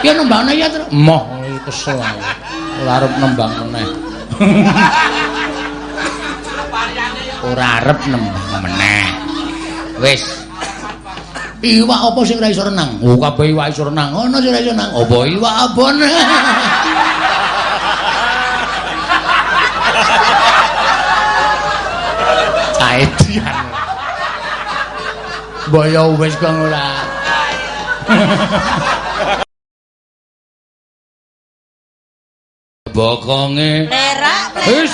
Ya nembangne ya, Tru. Moh kesel aku. Ora arep nembang meneh. Ora arep nembang meneh. Wis. Iwak apa sing ora iso renang? Oh, kabeh iwak iso renang. Ono sing ora iso renang. Apa iwak abon? Caedian. Mbok ya wis kok ora. Bokonge. Lerak, Wis.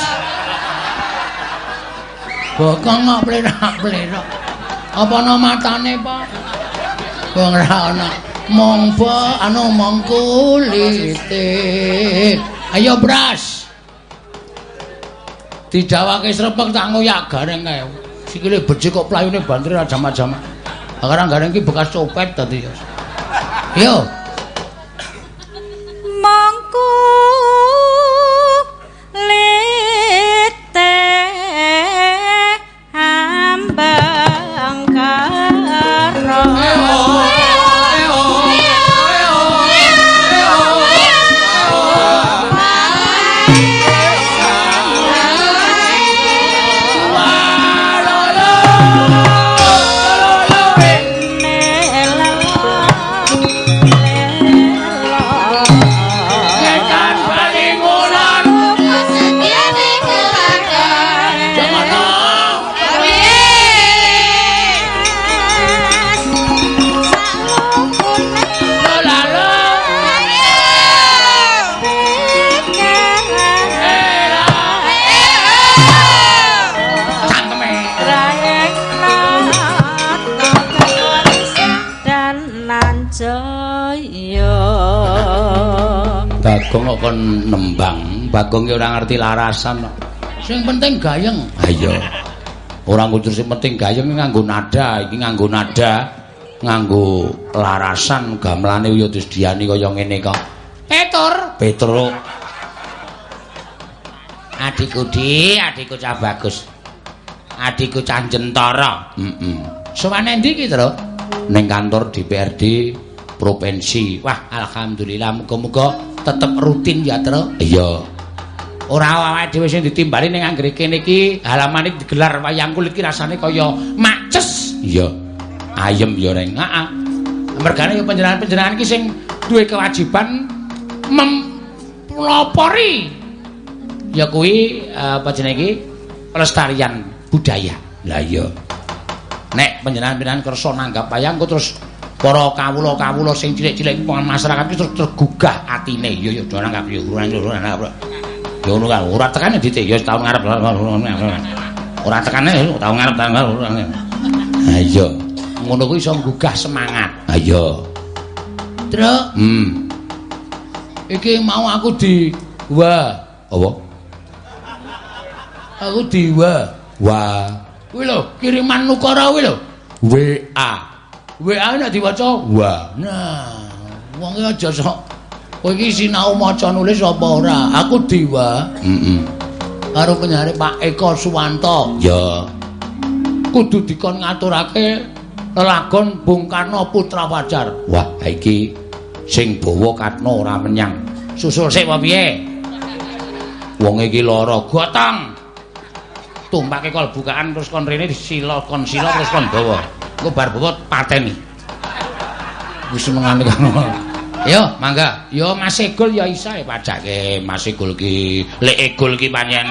Bokong kok plerak-plerak. Apa ana matane, Pak? Wong ora ana. Mongpo anu mong kulite. Ayo bras. Dijawake srepek tak ngoyak gareng kae. Sikile becik kok playune banter jam-jam. Sekarang gareng ki bekas copet tadi. Yo. Kon nembang. Bagong ki ora ngerti larasan kok. Sing penting gayeng. Ha iya. Ora kudu sing penting gayeng nganggo nada, iki nganggo nada, nganggo larasan gamelane ya disdiani kaya ngene kok. Petur, Petruk. Adikku Di, adikku cah bagus. Adikku cah jentara. Heeh. Sowane ndi ki, Tru? Ning kantor DPRD provinsi. Wah, alhamdulillah muga-muga tetep rutin ya, Tru. Iya. Ora awake dhewe sing ditimbali ning anggere kene iki halaman iki digelar wayang kulit iki rasane kaya maces. Iya. Ayem ya reng. Heeh. Mergane ya panjenengan-panjenengan iki sing duwe kewajiban mempelopori ya kuwi apa jenenge iki pelestarian budaya. Lah iya. Nek panjenengan-panjenengan kersa nanggap wayang kok terus para kawula-kawula sing cilik-cilik masyarakat terus tergugah atine. Ya ya do nanggap ya ora ngono kan, ora tekane dite ya tahun ngarep. Ora tekane tahun ngarep ngarep. Ha iya. Ngono kuwi iso nggugah semangat. Ha iya. Truk. Hmm. Iki mau aku di wa apa? Aku di wa. Wa. Kuwi lho, kiriman nukara kuwi lho. WA. WA nek diwaca wa. Nah, wong aja sok Kowe iki sinau maca nulis apa ora? Aku diwa. Heeh. Karo penyanyi Pak Eko Suwanto. Ya. Kudu dikon ngaturake lelagon Bung Karno Putra Fajar. Wah, iki sing bawa Katno ora menyang. Susul sik apa piye? Wong iki lara gotong. Tumpake kol bukaan terus kon rene disila kon sila terus kon bawa. Engko bar bobot pateni. Wis mengane Yo, mangga. Yo Mas Egul ya isa e pajake Mas Egul ki. Lek Egul ki pancen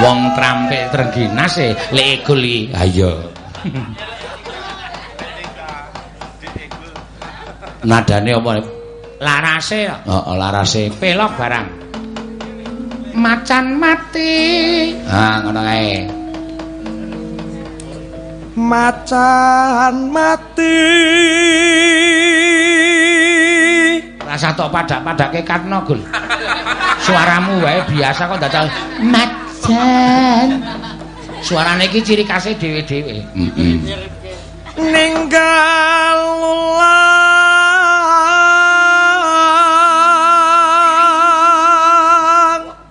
wong trampek Trengginas e, lek Egul iki. Ha iya. Nadane apa? Larase. Heeh, larase pelok barang. Macan mati. Ha, ngono kae. Macan mati Rasa tok padak-padake Katno, Gul. Suaramu wae biasa kok dadak macan. Suarane iki ciri khasé dhewe-dhewe. Heeh. ninggal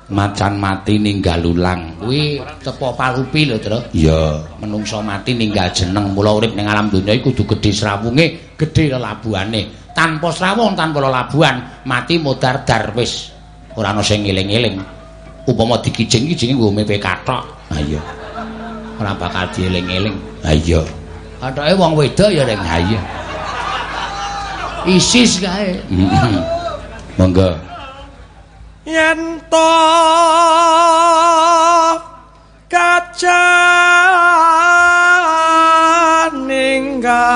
macan mati ninggal ulang. Kuwi tepo palupi lho Tru iya menungso mati ninggal jeneng. Mula urip ning alam donya iku kudu gedhe srawunge gedhe lelabuhane tanpa srawung tanpa lelabuhan mati modar dar wis. Ora ana sing eling-eling upama dikijing-kijinge nggo mepe kathok. Ha iya. Ora bakal dieling-eling. Ha iya. Kathoke wong wedok ya ning ha iya. Isis kae. Monggo yen to kaca ninggal.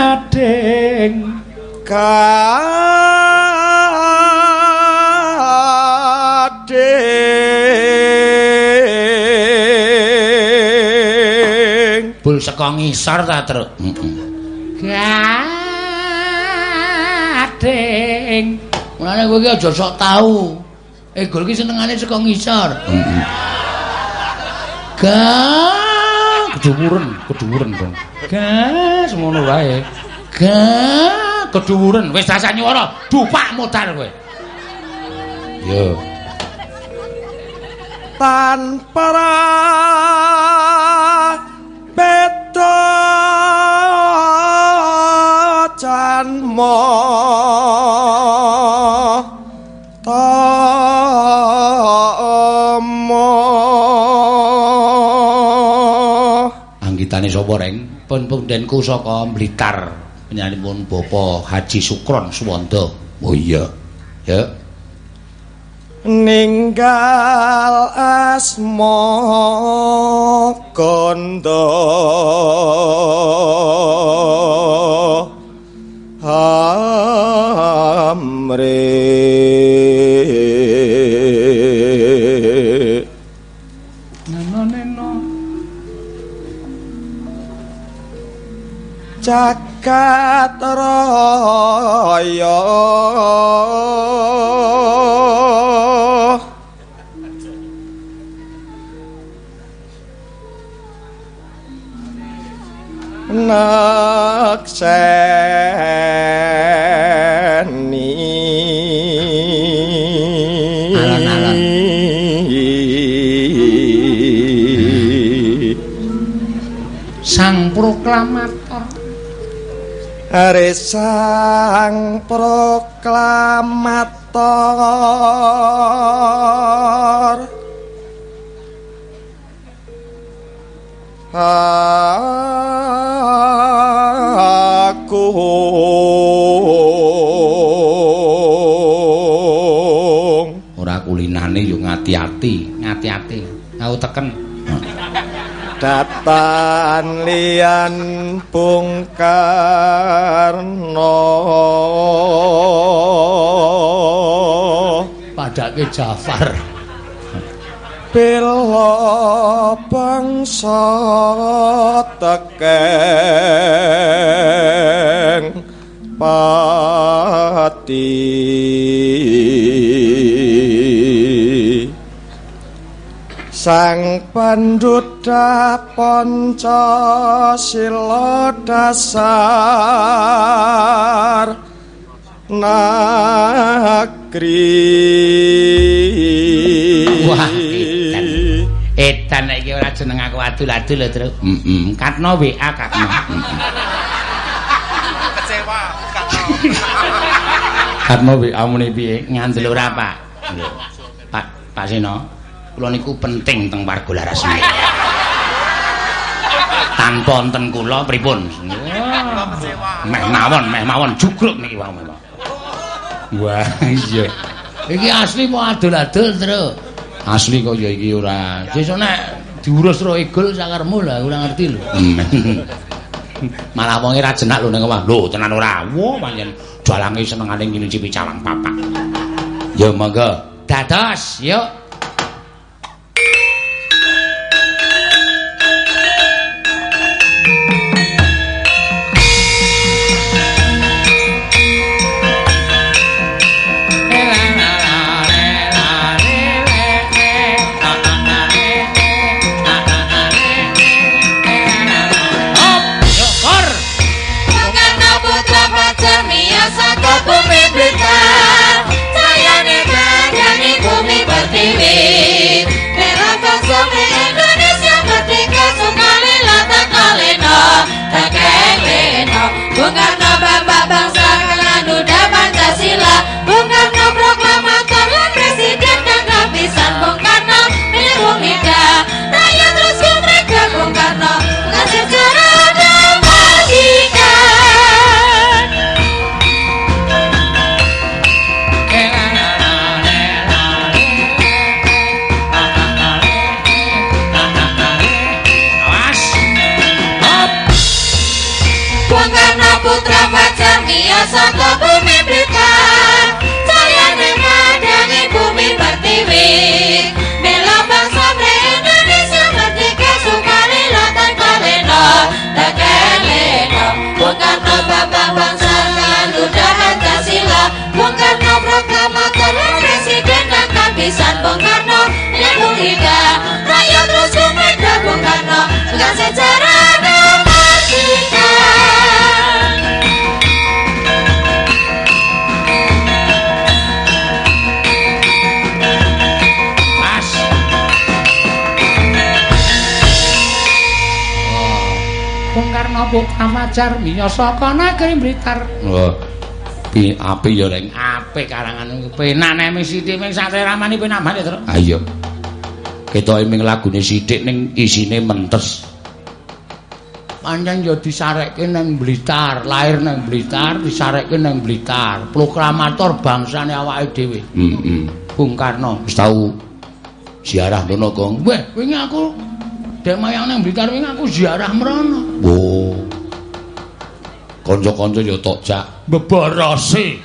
Kadeng kadeng bul saka ngisor ta truk? Heeh gading. Mulane kowe iki aja sok tau. Egol ki senengane saka ngisor. Heeh. Ga keduwuren, keduwuren, Bang. Ga semono wae. Ga keduwuren, wis rasa nyuwara, dupak modal kowe. Yo. Tanpa janmo tomo Anggitane sapa reng? Pun pundenku saka Blitar. Penyanipun Bapak Haji Sukron Suwanda. Oh iya. Ya. ninggal asma kandha neno. jagat raya nakseni Sang proklamator Are sang proklamator Aku ora kulinane yo ngati-ati, ngati-ati. Aku teken. Datan lian Bung Karno Padake Jafar. Bela bangsa tekeng pati Sang Pandhuta Pancasila dasar negeri Wah, edan. Edan nek iki ora jeneng aku adul-adul lho, Tru. Heeh, katno WA katno. Kecewa, Katno WA muni piye? Ngandel ora, Pak? Pak, Pak Seno. Kula niku penting teng warga Larasmi. Tanpa wonten kula pripun? Meh mawon, meh mawon jugruk niki wau meh. Wah, iya. Iki asli mau adul-adul, Tru. Asli kok ya iki ora. Sesuk nek diurus ro egol sakarmu lah, ora ngerti lho. Malah wong ora jenak lho ning omah. Lho, tenan ora. Wo, pancen dalange senengane nginuci calang papak. Ya monggo. Dados, yuk. Mata Putra Fajar miyasa kana negeri Blitar. Oh. Pi api ya reng apik karangan penak nek ming sithik ming sateramani penak banget terus. Ha iya. Ketoke ming lagune sithik ning isine mentes. Pancen ya disarekke nang Blitar, lahir nang Blitar, disarekke nang Blitar. Proklamator bangsane awake dhewe. Heeh. Bung Karno wis tau ziarah ngono, Gong. Weh, wingi aku dek mayang nang Blitar wingi aku ziarah mrono. Oh. Kanca-kanca ya tok jak beborose.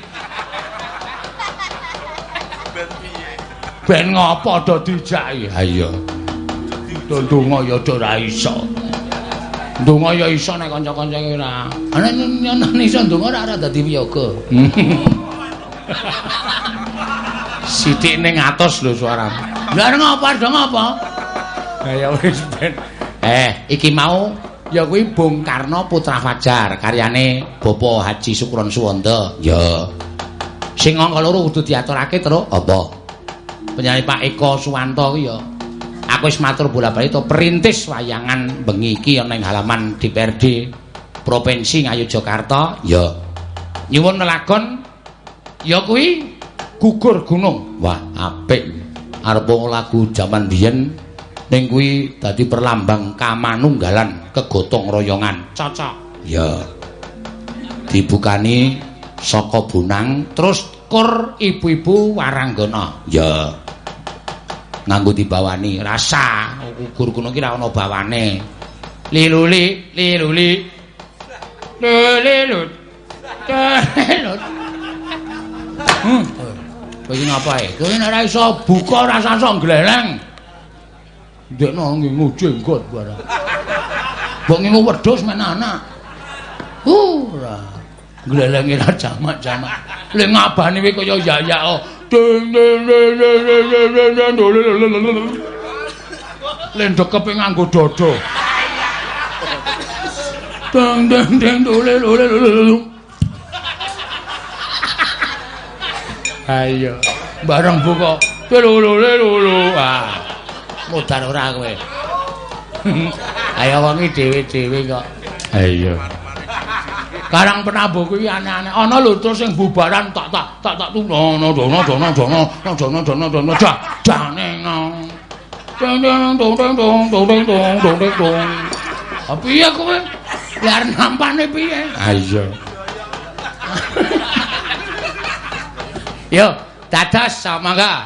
Ben ngopo do dijaki? Ha iya. Do ndonga ya do ora iso. Ndonga ya iso nek kanca-kanca ora. Ana nyenenane iso ndonga ora ora dadi wiyaga. Sithik ning atos lho suaramu. Lah ngapa do ngapa? Ha ya wis ben. Eh, iki mau ya kuwi Bung Karno Putra Fajar karyane Bapak Haji Sukron Suwanda. Ya. Sing angka loro kudu diaturake terus apa? Penyanyi Pak Eko Suwanto kuwi ya. Aku wis matur bola-bali to perintis wayangan bengi iki ana halaman DPRD Provinsi Ngayogyakarta. Ya. Nyuwun nelagon ya kuwi gugur gunung. Wah, apik. Arep lagu jaman biyen ning kuwi dadi perlambang kamanunggalan kegotong royongan. Cocok. Ya. Dibukani saka Bunang terus kur ibu-ibu Waranggana. Ya. Nganggo dibawani rasa gugur gunung ki ora ana bawane. Liluli, liluli. Lilut. Lilut. Hmm. Kowe iki ngapae? Kowe nek ora iso buka rasa iso gleleng. Ndekno ngingu jenggot barang. Mbok ngingu wedhus men anak. Ora. Glelenge ra jamak-jamak. Le ngabani kowe kaya yayak oh. Ding ding ding ding ding ding ding ding. Le ndekepe nganggo dodo. Ding ding ding dole dole dole. Ayo, bareng buka. Lolo lolo. Ah. Mudar ora kowe. Ayo wong iki dhewe-dhewe kok. Ayo. Karang penabuh kuwi aneh-aneh. Ana lho terus sing bubaran tak tak tak tak tuno dono dono dono dono dono dono dah jane ngong. Dong dong dong dong dong dong dong dong dong dong dong. Apa piye kowe? Biar nampane piye? Ayo. Yo, dados samangga.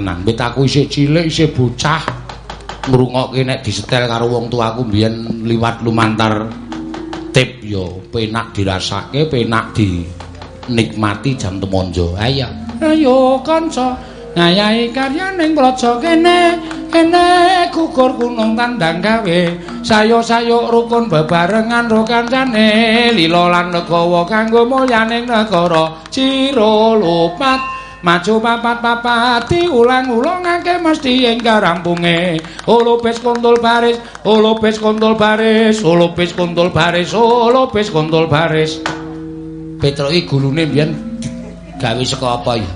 Tenan. Wit aku isih cilik, isih bocah. Ngrungokke nek disetel karo wong tuaku mbiyen liwat lumantar tip yo penak dirasake, penak dinikmati jam temonjo. Ayo. Ayo kanca, ngayahi karya ning praja kene. Kene gugur gunung tandang gawe. Sayo-sayo rukun bebarengan ro kancane. Lila lan legawa kanggo mulyaning negara. Ciro lupat Maju papat-papati ulang-ulangake mesti ing karampunge. Olopes kontol baris, olopes kontol baris, olopes kontol baris, olopes kontol baris. Petro iki gulune mbiyen gawe saka apa ya?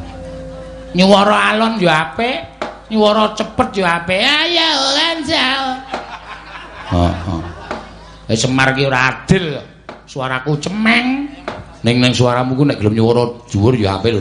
Nyuwara alon ya apik, nyuwara cepet ya apik. Ayo lanjal. Heeh. Eh Semar ki ora adil. Suaraku cemeng. Ning ning suaramu ku nek gelem nyuwara dhuwur ya apik lho.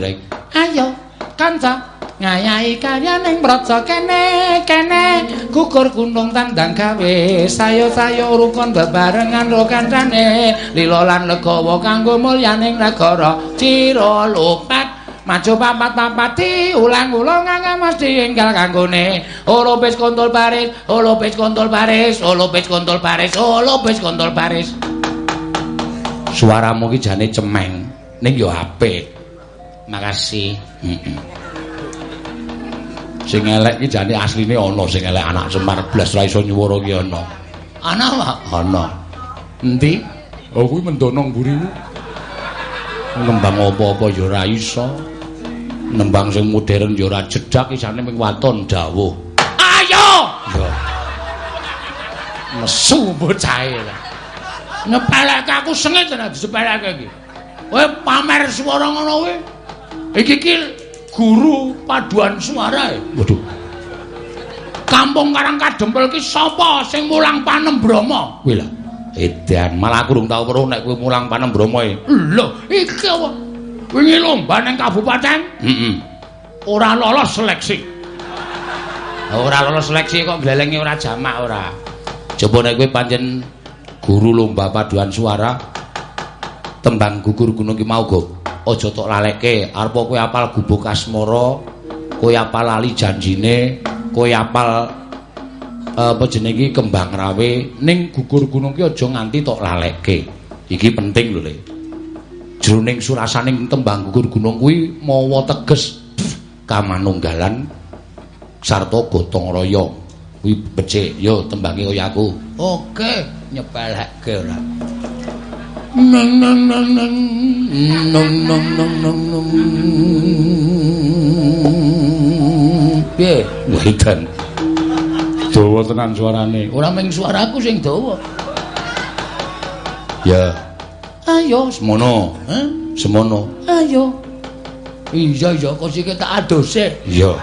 Ayo, kanca. Ngayahi karya ning praja kene, kene gugur gunung tandang gawe. Sayo-sayo rukun bebarengan ro kancane. Lila lan legawa kanggo mulyaning negara. Cira lupat Maju papat-papati ulang-ulang ngangge mesti enggal kanggone. Olopes kontol baris, olopes kontol baris, olopes kontol baris, olopes kontol baris. Suaramu ki jane cemeng, ning yo apik. Makasih. Heeh. Sing elek ki jane asline ana sing elek anak Semar blas ra iso nyuwara ki ana. Ana wae? Ana. Endi? Oh kuwi mendonong mburimu. Nembang apa-apa ya ora iso. Nembang sing modern ya ora jedhak isane ming waton dawuh. Ayo! Ya. Nesu bocahe. Nyepeleke aku sengit tenan disepeleke iki. Kowe pamer swara ngono kuwi. Iki ki guru paduan suara. Waduh. Kampung Karang Kadempel ki sapa sing mulang Panembrama? Kuwi lho. Edan, malah aku durung tau weruh nek kowe mulang Panembrama e. Lho, iki apa? Wingi lomba ning kabupaten? Heeh. Ora lolos seleksi. Ora lolos seleksi kok glelengi ora jamak ora. Coba nek kowe pancen guru lomba paduan suara tembang gugur gunung ki mau go. Aja tok lalekke, arep kowe apal gubuk asmara, kowe apal lali janjine, kowe apal apa jenenge kembang rawe ning gugur gunung ki aja nganti tok lalekke. Iki penting lho, Le. Jroning surasaning tembang gugur gunung kuwi mawa teges kamanunggalan sarta gotong royong. Kuwi becik, yo tembange kaya aku. Oke, nyepelekke ora. Nang nang nang nang nang nang nang nang nang. Piye? Waidan. Dawa tenan suarane. Ora mung suaraku sing dawa. Ya. Ayo semono, eh? Semono. Ayo. Iya iya kok sik tak adose. Iya.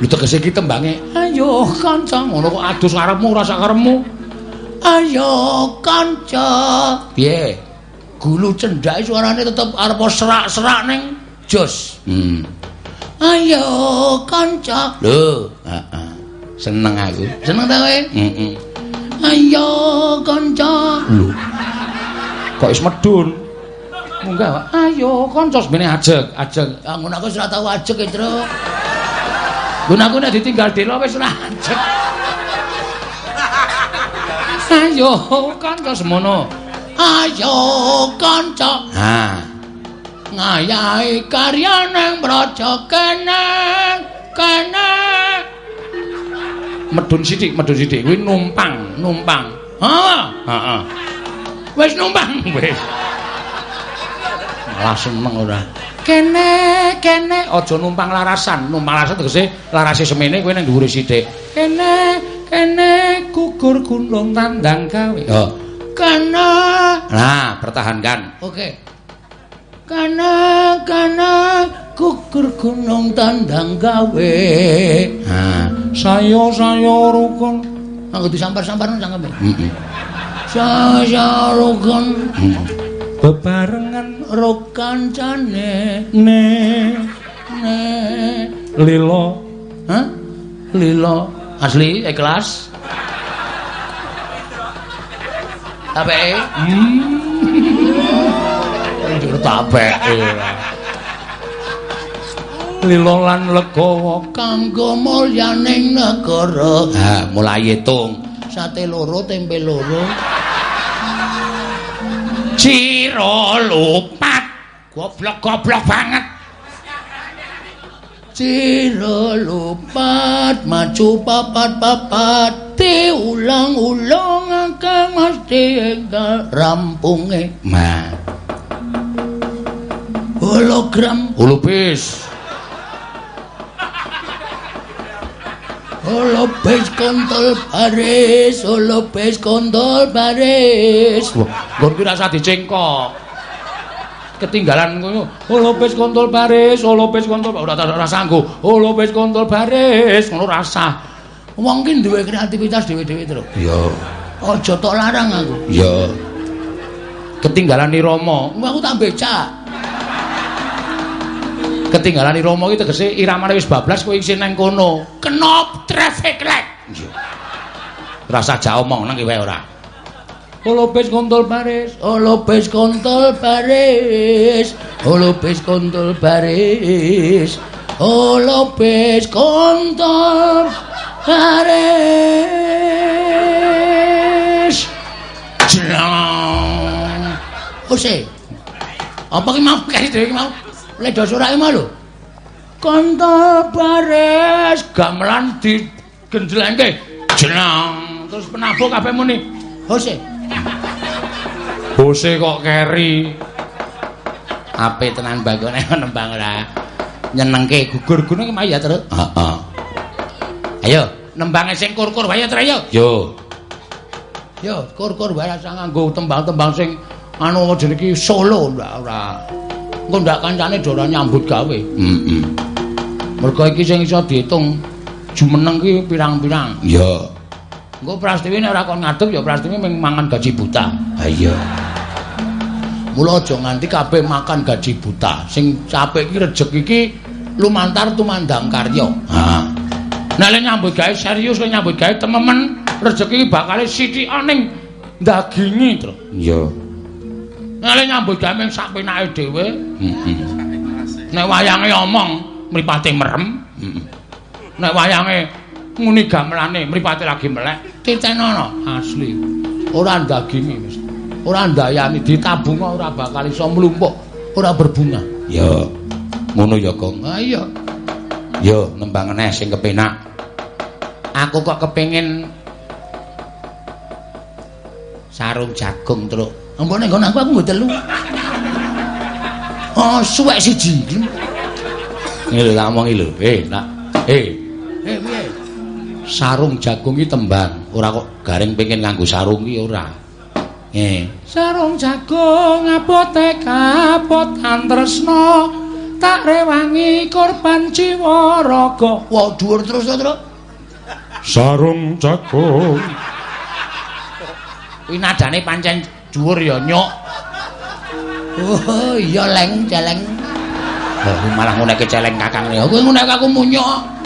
Lu tegese iki tembange. Ayo kanca ngono kok adus karepmu ora sak karepmu. Ayo kanca. Piye? Gulu cendhake suarane tetep arep serak-serak ning jos. Hmm. Ayo kanca. Lho, heeh. Seneng aku. Seneng ta kowe? Heeh. Ayo kanca. Lho. Kok wis medun? Munggah, Pak. Ayo kanca semene ajeg, ajeg. Ah ngono aku ora tau ajeg, e, Truk. Gun aku nek ditinggal dela wis ora ajeg. Ayo kanca semono. Ayo kanca. Ha. Ngayahi karya ning praja kene, kene. Medun sithik, medun sithik. Kuwi numpang, numpang. Ha, heeh. Wis numpang, wis. Malah seneng ora. Kene, kene, aja numpang larasan. Numpang larasan tegese larase semene kowe ning dhuwure sithik. Kene, kene gugur gunung tandang gawe. Oh. Kene. Nah, pertahankan. Oke. Kene, kene gugur gunung tandang gawe. Nah, sayo sayo rukun. Anggo disampar-sampar nang cangkeme. Heeh. Saya rukun. Bebarengan ro kancane ne ne lilo. Hah? Lilo. Asli ikhlas. Tapi hmm. Njur tapeke. lila lan legawa kanggo mulyaning negara ha mulai etung sate loro tempe loro Ciro lupat goblok-goblok banget Ciro lupat maju papat-papat. Diulang-ulang akan mesti enggal rampunge. Ma hologram. Holopis holopis kontol baris holopis kontol baris. Wah nggon ki rasa dicengkok ketinggalan ngono. Holopis kontol baris holopis kontol ora ora sanggo holopis kontol baris ngono rasa. Wong ki duwe kreativitas dhewe-dhewe terus. Iya. Aja tok larang aku. Iya. Ketinggalan ni Rama aku tak becak. Ketinggalan Romo itu tegese iramane wis bablas kowe isih nang kono. Kenop traffic light. Rasa ja omong nang wae ora. Olopes kontol baris, olopes kontol baris, olopes kontol baris, olopes kontol baris. Jlang. Ose. Apa ki mau kaya dhewe mau? Ledo surake mau lho. Kontol baris gamelan di genjlengke. Jlang. Terus penabuh kabeh muni. Ose. Bose kok keri. Ape tenan bagone nembang ora. Nyenengke gugur gunung ki ya terus. Heeh. Ayo, nembange sing kur-kur wae terus ayo. Yo. Yo, kur-kur wae rasa nganggo tembang-tembang sing anu jenenge iki solo ora. Engko ndak kancane ora nyambut gawe. Heeh. Mergo iki sing iso diitung jumeneng ki pirang-pirang. Iya. Engko Prastiwi nek ora kon ngadeg ya Prastiwi mung mangan gaji buta. Ha iya. Mula aja nganti kabeh makan gaji buta. Sing capek iki rejeki iki lumantar tumandang karya. Ha. Nek lek nyambut gawe serius kok nyambut gawe tememen, rejeki iki bakal sithik ning dagingi, Tru. Iya. Nek lek nyambut gawe mung sak penake dhewe. Heeh. Nek wayange omong mripate merem. Heeh. Nek wayange muni gamelane mripate lagi melek, titenono asli. Ora dagingi wis. Ora ndayani ditabung ora bakal iso mlumpuk, ora berbunga. Ya. Ngono ya, Kong. Ha iya. Yo nembang neh sing kepenak. Aku kok kepengin sarung jagung, Truk. Ampune nggon aku aku nggo telu. Oh, suwek siji. Lho tak omongi lho. Eh, nak. Eh. Sarung jagung iki tembang, ora kok garing pengen nganggo sarung iki ora. Eh. Sarung jagung abote kapot antresna tak rewangi korban jiwa raga. Wah, dhuwur terus to, Truk. Sarung jagung. Kuwi nadane pancen dhuwur ya, Nyok. Oh, iya leng, celeng. Lah malah nguneke celeng kakang. Kowe nguneke aku munyok.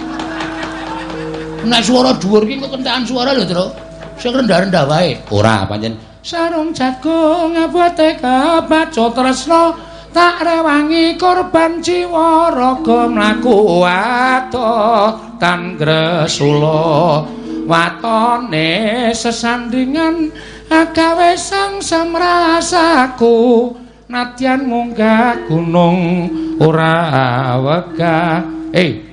Nek swara dhuwur ki kok kentakan swara lho, Truk. Sing rendah-rendah wae. Ora, pancen sarung jagung abote kabaca tresna tak rewangi korban jiwa raga mlaku atoh tan gresula watone sesandingan agawe sang samrasaku nadyan munggah gunung ora wegah eh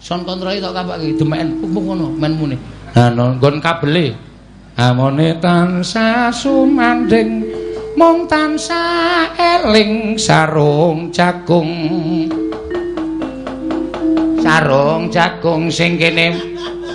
son kontrol tok kapake demeken pupuk ngono men muni. Ha nggon kabele. Amone tansah sumanding mung tansah eling sarung jagung. Sarung jagung sing kene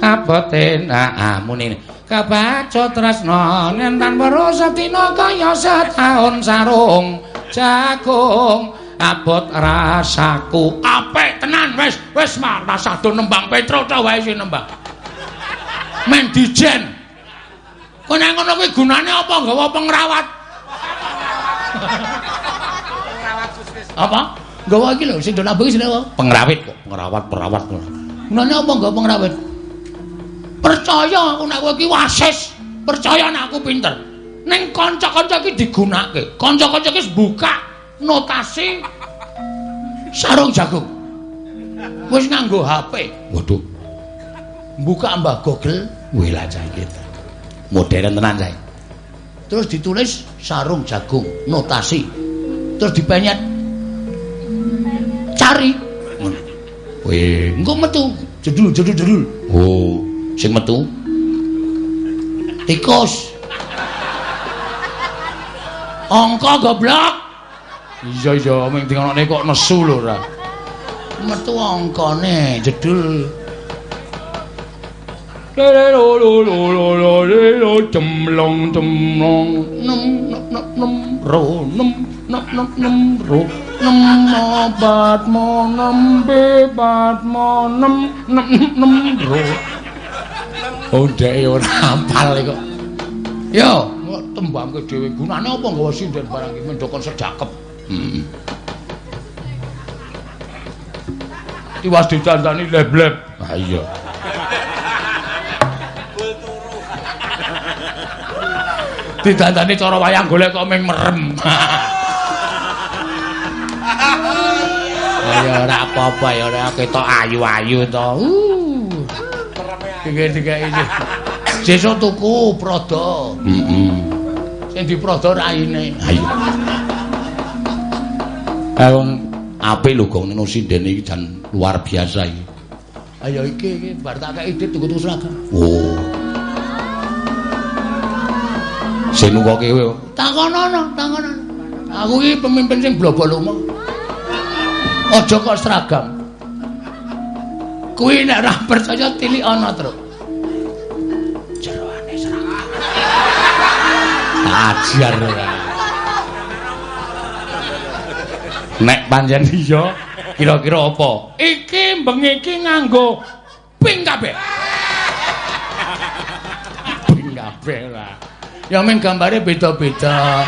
abote amune kabaca tresna nentan weruh satina kaya setaun sarung jagung abot rasaku apik tenan wis wis rasa do nembang petro ta wae sing nembang men dijen Kok nek ngono kuwi gunane apa nggawa pengrawat? Apa? Nggawa iki lho sing do nabung sing apa? Pengrawit kok, pengrawat, perawat. Gunane apa nggawa pengrawit? Percaya aku nek kowe iki wasis, percaya nek aku pinter. Ning kanca-kanca iki digunakake. Kanca-kanca iki buka notasi sarung jagung. Wis nganggo HP. Waduh, Buka Mbah Google, wih lah cah iki. Modern tenan cah. terus ditulis sarung jagung, notasi. Terus dipenyet. Cari. Wih, Engko metu jedul jedul jedul. oh, sing metu. Tikus. Angka goblok. Iya iya, ming dingonane kok nesu lho ra. Metu angkane jedul. Lo lo lo lo lo lo lo cemlong cemlong Nem nem nem, ro nem nem nem nem ro nem obat mo nem bebat mo nem nem nem ro. Oh, dek ora Apal kok. Yo, kok tembangke dhewe gunane apa nggawa sinden barang iki mendokon sejakep. Heeh. Tiwas didandani lebleb. Ah iya. Didandani cara wayang golek kok ming merem. Ya ora apa-apa ya ora ketok ayu-ayu to. Uh. Dike-dike iki. Sesuk tuku prada. Heeh. Sing diprada raine. Ayo. Ayo apik lho gong nang sinden iki jan luar biasa iki. Ayo iki iki bar tak kei dit tuku seragam. Oh. Sing nunggoke kowe. Takonono, takonono. Aku iki pemimpin sing blobol lunga. Aja kok seragam. Kuwi nek ora percaya tilik ana, Truk. Jeroane seragam. Ajar ora. Nek pancen iya, kira-kira apa? Iki bengi iki nganggo ping kabeh. Ping kabeh lah. Ya ming gambare beda-beda.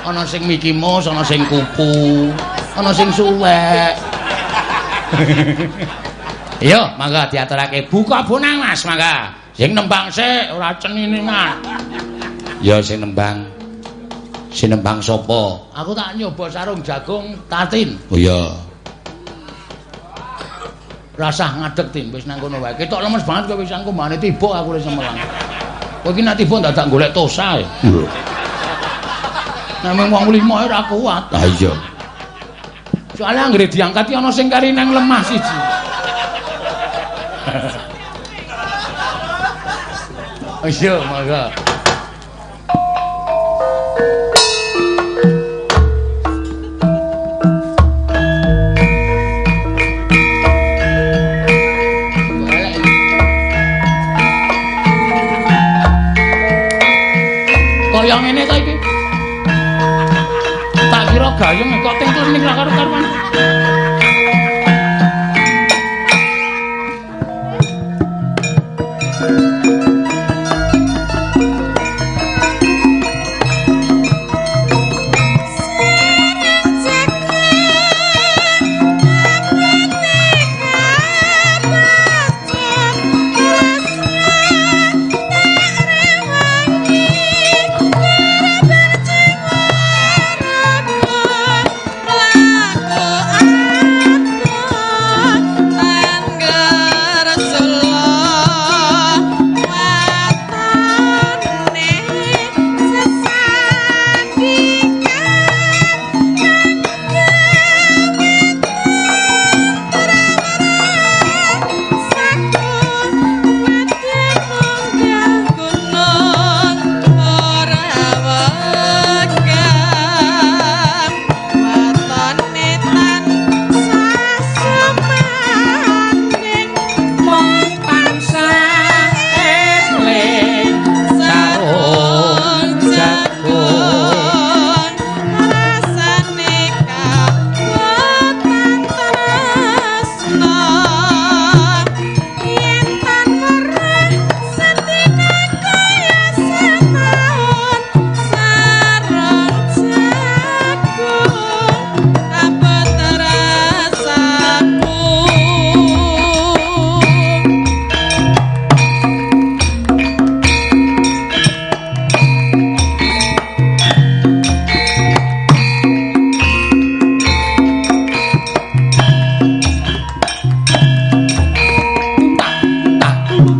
Ana sing Mickey Mouse, ana sing kupu, ana sing suwek. Yo, mangga diaturake buka bonang Mas, mangga. Sing nembang sik ora cenine man. Ya sing nembang. Sing nembang sapa? Aku tak nyoba sarung jagung tatin. Oh iya. Rasah ngadeg tin wis nang kono wae. Ketok lemes banget kowe wis angko mane tiba aku wis semelang. Kowe iki nek tiba dadak golek tosa. ya. Nek mung wong lima ora kuat. Ah iya. Soale anggere diangkat ana sing kari nang lemah siji. Ayo, mangga.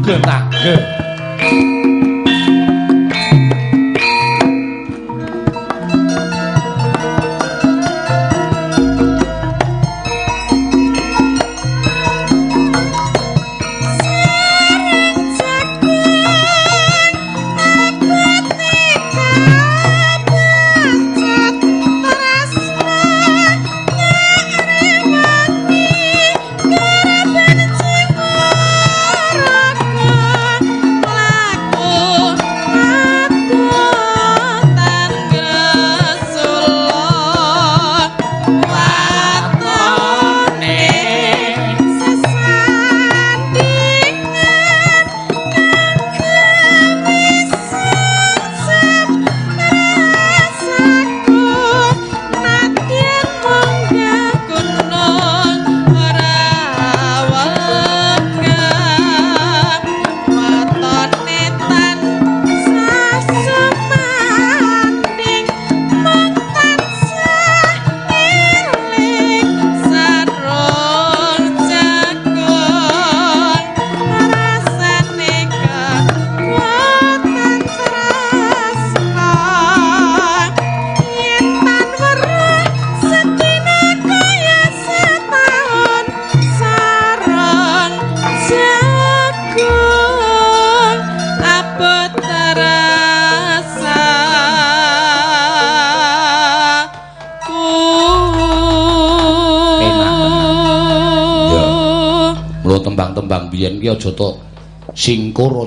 เกิ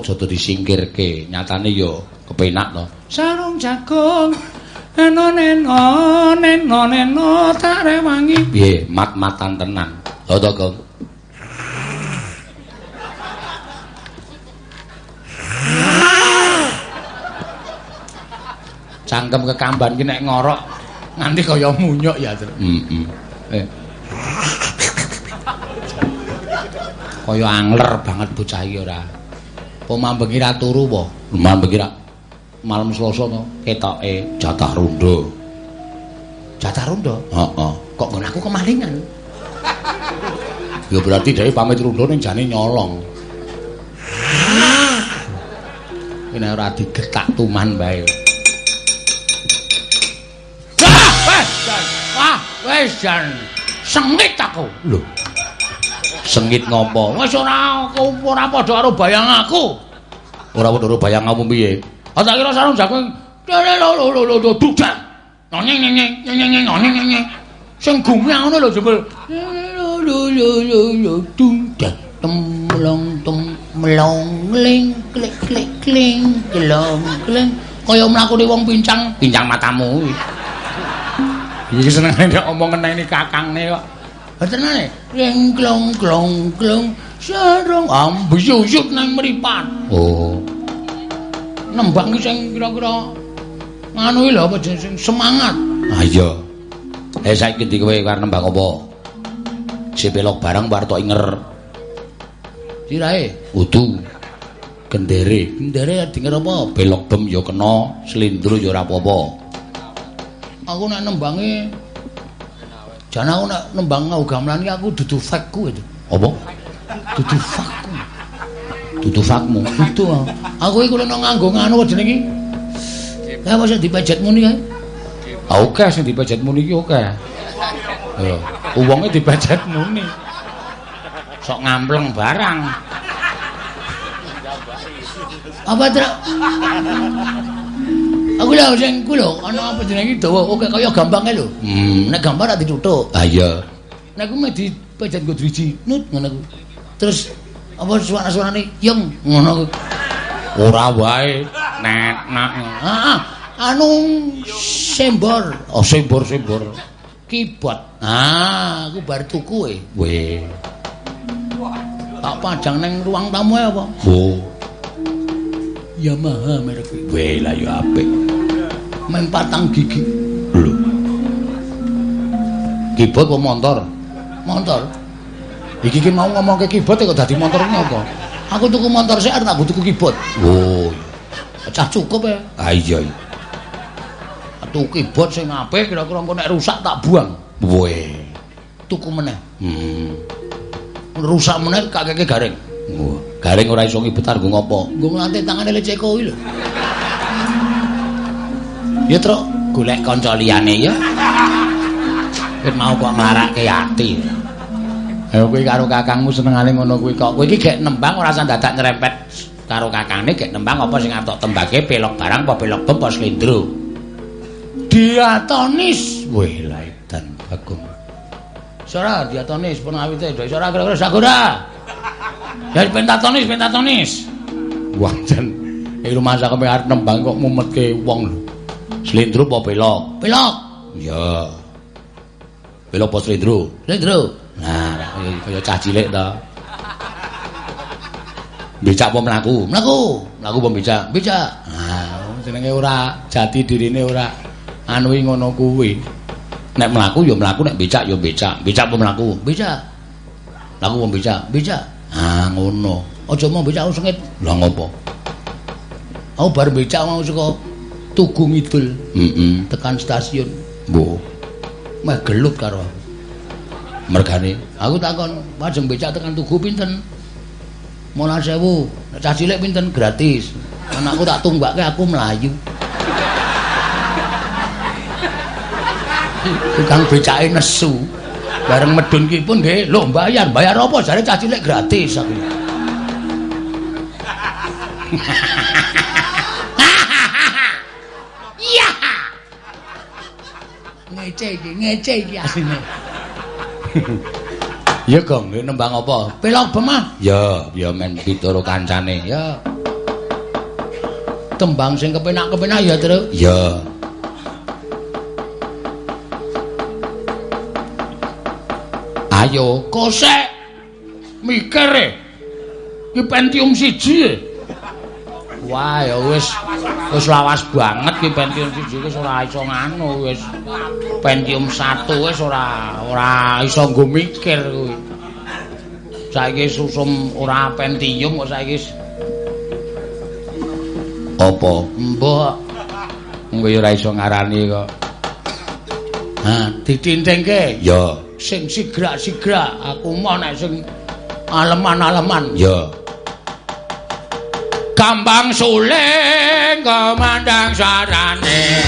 aja to disingkirke. Nyatane ya kepenak to. Sarung jagung eno neno neno neno tak rewangi. Piye? Mat-matan tenan. Lho to Gong. Cangkem kekamban ki nek ngorok nganti kaya munyuk ya terus heeh eh. Kaya angler banget bocah iki ora. Apa mambengi ra turu apa? Mambengi ra malam Selasa to ketoke jatah rondo. Jatah rondo? Heeh. Kok ngono aku kemalingan. Ya berarti dhewe pamit rondo ning jane nyolong. Ini ora digetak tuman bae. Wah, wis jan sengit aku. Lho. Sengit ngopo? Wis ora aku ora padha karo bayang aku. Ora padha karo bayang kamu piye? Ah tak kira sarung jagung. Lho lho lho lho dudak. Nyeng nyeng nyeng nyeng nyeng nyeng. Sing gumya ngono lho jebul. Lho lho lho lho lho dudak. Temlong temlong ling klik klik kling gelong kling kaya mlakune wong pincang pincang matamu. Iki senengane nek omong ngene kakangne kok. Tenane, ring klong klong klong sarung ambiyuyut nang mripat. Oh. Nembang iki sing kira-kira nganu lho apa sing semangat. Ah iya. Eh saiki ndi kowe arep nembang apa? Sipelok barang warto inger. Sirahe, Udu. Gendere. gendere dinger apa? Belok bem ya kena, slindro ya ora apa-apa. Aku nek nembange jan aku nek nembang ngau gamelan iki aku dudu fakku itu. Apa? Dudu fakku. Dudu fakmu. Dudu. ah. Aku iki kulino nganggo nganu apa jeneng iki? Ya masa dipejet muni kae. Ah oke sing dipejet muni iki oke. Ya, uwonge dipejet muni. Sok ngampleng barang. Apa truk? Aku lho sing ku lho ana apa jeneng iki dawa oke kaya gampang lho. Hmm. Nek gampang ra ditutuk. Ah iya. Nek aku meh dipejet nggo driji, nut ngono ku. Terus apa suara-suarane yem ngono ku. Ora wae. Net nak. Ah, anu sembor, Oh sembor-sembor. keyboard. Ah, aku bar tuku e. Weh. Tak pajang nang ruang tamu e apa? Oh. Yamaha merek. Weh lah ya apik. Meng patang gigi Lho. Keyboard apa motor? motor. Iki ki mau ngomongke keyboard kok dadi motor apa? Aku tuku motor sik tak tuku keyboard. Oh. Cah cukup ya. Ah iya. Tuku keyboard sing apik kira-kira engko nek rusak tak buang. Weh. Tuku meneh. Hmm. Rusak meneh kakeke garing. Wah. Garing ora iso ngibetar nggo ngopo? Nggo nglantik tangane leceko iki lho. Ya truk golek kanca liyane ya. Wis mau kok nglarake ati. Ayo kowe karo kakangmu senengane ngono kuwi kok. Kowe iki gek nembang ora usah dadak nyerempet karo kakangne gek nembang apa sing atok tembake pelok barang apa pelok bom apa slendro. Diatonis. Weh laitan Bagong. Sora diatonis pun awite do sora kira-kira sagora. Ya pentatonis pentatonis. Wah jan iki rumah sak arep nembang kok mumetke wong lho. Slendro apa pelok? Pelok. Ya. Pelok apa slendro? Slendro. Nah, kaya cah cilik to. Becak apa mlaku? Mlaku. Mlaku apa becak? Becak. Nah, jenenge ora jati dirine ora anuwi ngono kuwi. Nek mlaku ya mlaku, nek becak ya becak. Becak apa mlaku? Becak. Mlaku apa becak? Becak. Ah, ngono. Aja mau becak sengit. Lah ngopo? Aku bar becak mau saka Tugu Ngidul Heeh. tekan stasiun. Mbok. Meh gelut karo. Mergane Aku takon, "Pajeng becak tekan Tugu pinten?" Mola sewu. Nek cah cilik pinten? Gratis. Anakku tak tunggakke aku melayu. Tukang becake nesu. Bareng medun ki pun nggih, lho bayar, bayar apa? Jare cah cilik gratis aku. Ngece iki, ngece iki asline. Ya, Gong, nembang apa? Pelok bemah. Ya, ya men pitoro kancane. Ya. Tembang sing kepenak-kepenak ya, Tru. Ya. Ayo, kosek. Mikir e. Ki Pentium siji e. Wah, ya wis wis lawas banget ki Pentium siji wis ora iso nganu wis. Pentium 1 wis ora ora iso nggo mikir kuwi. Saiki susum ora Pentium kok saiki Apa? mbok Engko ya ora iso ngarani kok. Ha, ditintingke. Ya, Sing sigrak-sigrak aku mau nek sing aleman-aleman. ya. Kambang suling kemandang sarane.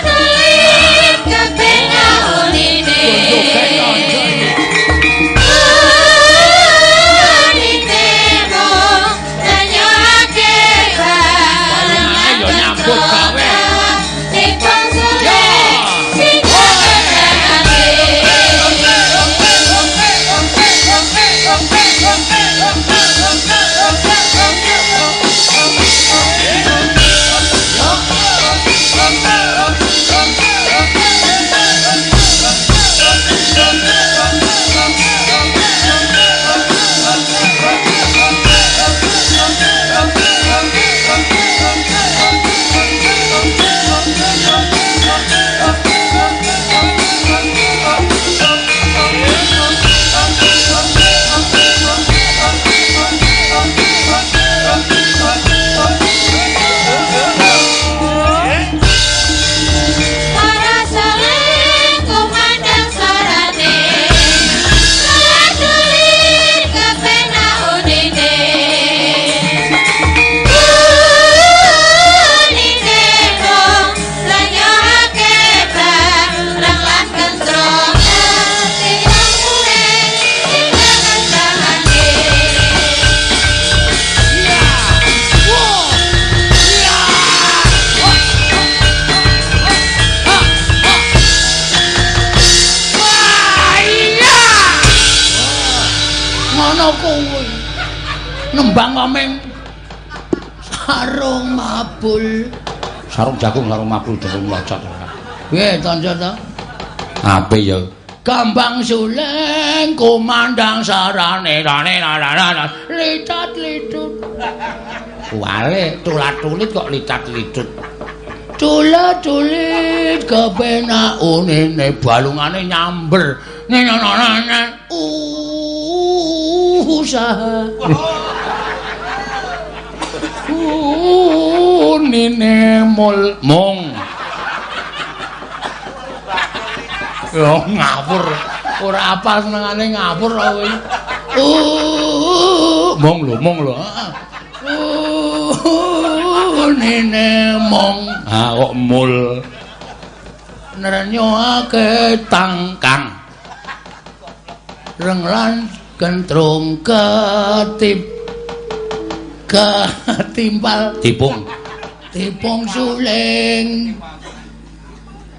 Tulis kepenak unine. Sarung jagung sarung mabul jagung locot. Piye kanca ta? Ape ya? Kambang suling kumandang sarane rane rane licat litut. Wale tulat-tulit kok licat-litut. Tulat tulit kepenak unine balungane nyamber. Nenonane usaha. Unine mul mung. Yo ngawur. Ora apa senengane ngawur kowe. mong lho, mong lho. Oh, nene mong. Ah kok mul. Nrenyoake tangkang. Renglan kentrung ketip ketimpal Tipung. Tipung suling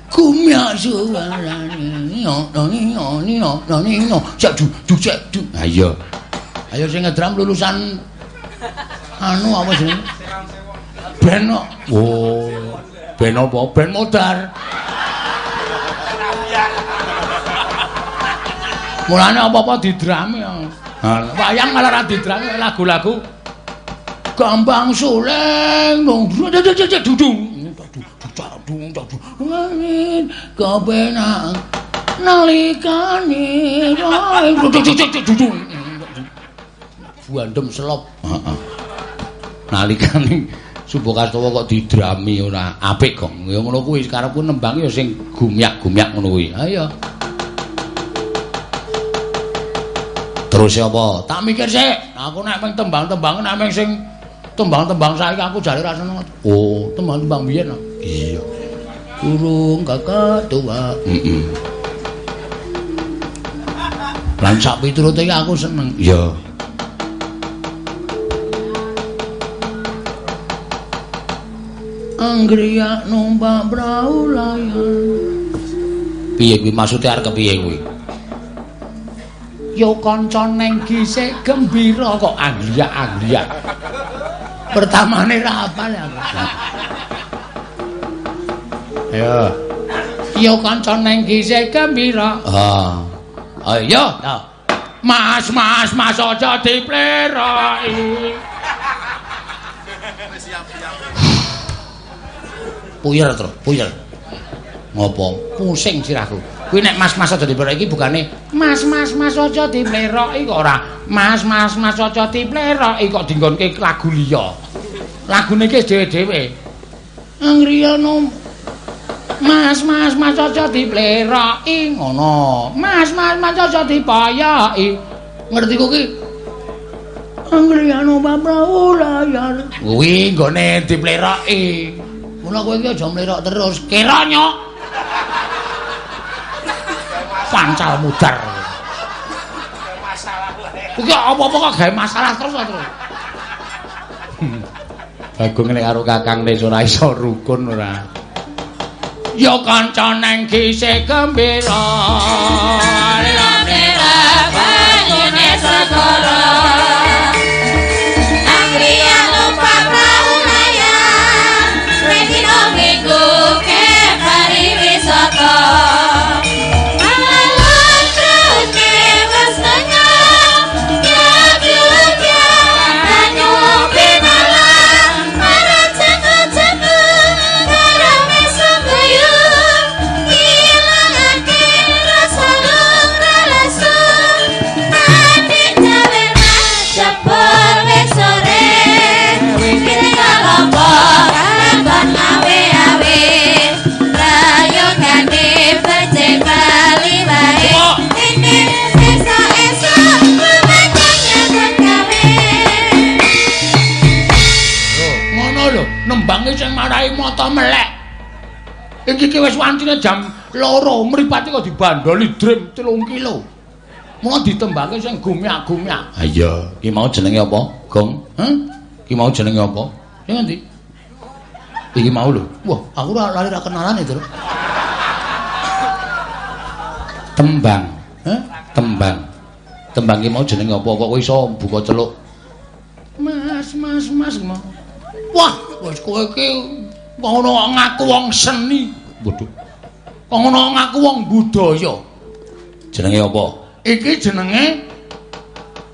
kumyak suarane nyo nyo nyo nyo sak du du sak du Ha iya. ayo sing ngedram lulusan anu apa jenenge ben kok. Oh. Ben apa? ben modar mulane apa-apa didrami ya. Wayang malah ra didrami lagu-lagu Gambang Suleng dong dudung kebenak nalikane dudung buandem selop. Nalikane Subokastawa kok didrami ora apik kok. Ya ngono kuwi karepku nembang ya sing gumyak-gumyak ngono kuwi. ayo Terus apa? tak mikir sik aku nek tembang-tembang nek sing tembang-tembang saiki aku jare ra seneng Oh, tembang-tembang biyen kok. iya. Urung kakak tua Heeh. lan sak piturute iki aku seneng Iya. Anggriya numpak prau layar Piye kuwi maksude arep kepiye kuwi? Yo kanca neng gisik gembira kok anggriya-anggriya Pertamane ra apal aku Ayo Yo kanca neng gisik gembira Ah. Ayo. Yo Mas mas mas aja dipleroki Puyer terus, puyer. Ngopo? pusing sirahku. Kuwi nek mas-mas aja diplerok iki bukane mas-mas mas aja dipleroki kok ora mas-mas mas aja dipleroki kok dinggonke lagu liya. Lagune iki dhewe-dhewe. Angriyana Mas mas mas aja dipleroki ngono. Mas mas mas aja dipayoki. Ngerti kok ki? Angriyana babrau layar. Kuwi nggone dipleroki. Mula kowe iki aja mlerok terus. Kira nyok. Pancal mudar. Iki apa-apa kok gawe masalah terus terus. Bagong nek karo Kakang Nes ora iso rukun ora. Ya kanca neng gisik gembira. Iki ki wis wancine jam loro, mripate kok dibandoli drim 3 kilo. Mula ditembange sing gumyak-gumyak. Ha iya, ki mau jenenge apa? Gong. Hah? Ki mau jenenge apa? Sing endi? Iki mau lho. Wah, aku ora lali ra kenalan itu. Tembang. Hah? Tembang. Tembang ki mau jenenge apa? Kok iso buka celuk? Mas, mas, mas mau. Wah, wis kowe iki ngono ngaku wong seni. Waduh. Kok ngono ngaku wong budaya. Jenenge apa? Iki jenenge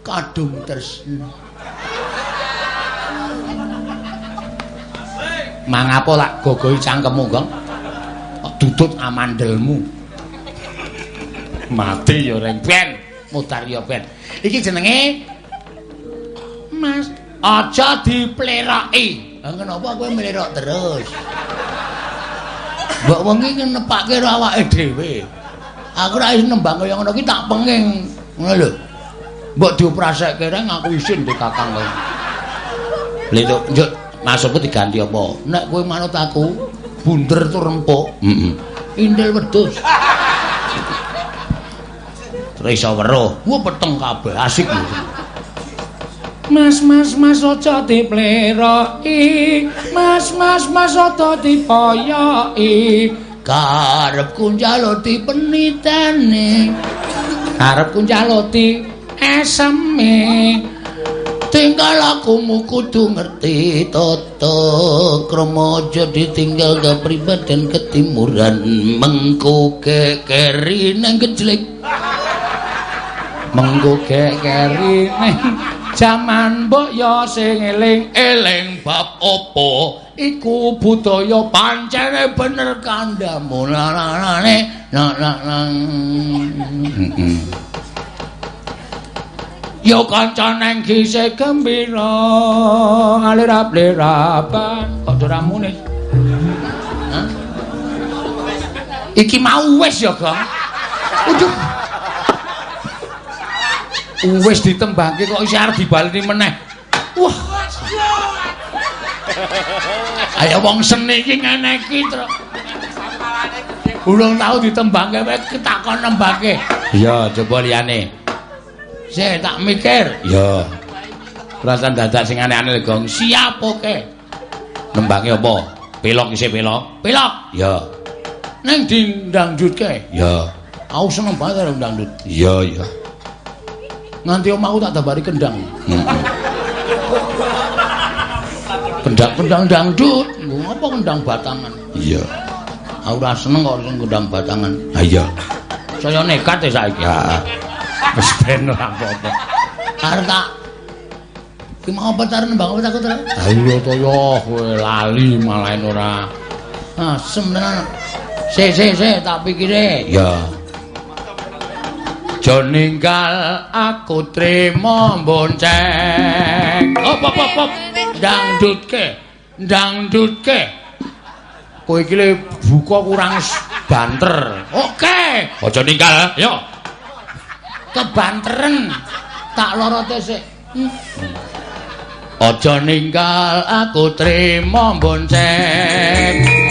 Kadung Tresna. Mangapa lak gogoi cangkemmu, Gong? Kok dudut amandelmu. Mati ya reng ben, mutar ya ben. Iki jenenge Mas, aja dipleroki. Kenapa kowe mlerok terus? Mbok wong iki nepake karo awake dhewe. Aku ra iso nembang kaya ngono ki tak penging. Ngono lho. Mbok dioprasekke reng aku isin di Kakang kowe. Lha itu njuk maksudku diganti apa? Nek kowe manut aku bunder tur empuk. Heeh. Indel wedhus. Terus iso weruh. Wah peteng kabeh asik lho. Mas mas mas aja dipleroki Mas mas mas aja dipoyoki Karepku njaluti penitene. Arepku njaluti eseme. Tinggal aku kudu ngerti tata krama aja ditinggal kepribadan ketimuran. Mengko kekeri nang gejlek. Mengko kekeri ning jaman mbok ya sing eling. Eling bab apa? Iku budaya pancene bener kandamu. Lanane nak nak nang Yo kanca nang gise gembira. Alirap-lirapan kok doramune Hah? Iki mau wis ya, Gong. Ujuk. Wis ditembangke kok isih arep dibaleni meneh. Wah, ayo wong seni iki ngene iki tru urung tau ditembangke wis ketakon nembake iya coba liyane. sik tak mikir Iya. Perasaan dadak sing aneh-aneh Gong. siap oke Nembange apa? Pelok isih pelok. pilok Iya. ning dindangdutke Iya. aku seneng banget karo dangdut Iya, iya. Nganti omahku tak dabari kendang Heeh. kendang kendang dangdut apa kendang batangan Iya. aku ora seneng kok kendang batangan Ah iya. saya nekat ya saiki Ya. Wis ben ora apa-apa. arep tak Ki mau apa tar nembang apa takut ora? Ayo to yo kowe lali malah ora. Ah, semenan. Se se se tak pikire. Ya. Jo ninggal aku trimo bonceng. Op op op op. Dangdutke. Dangdutke. Kowe iki le buka kurang banter. Oke. Aja ninggal, yo. Kebanteren. Tak lorote sik. Hmm. Aja ninggal aku trimo bonceng.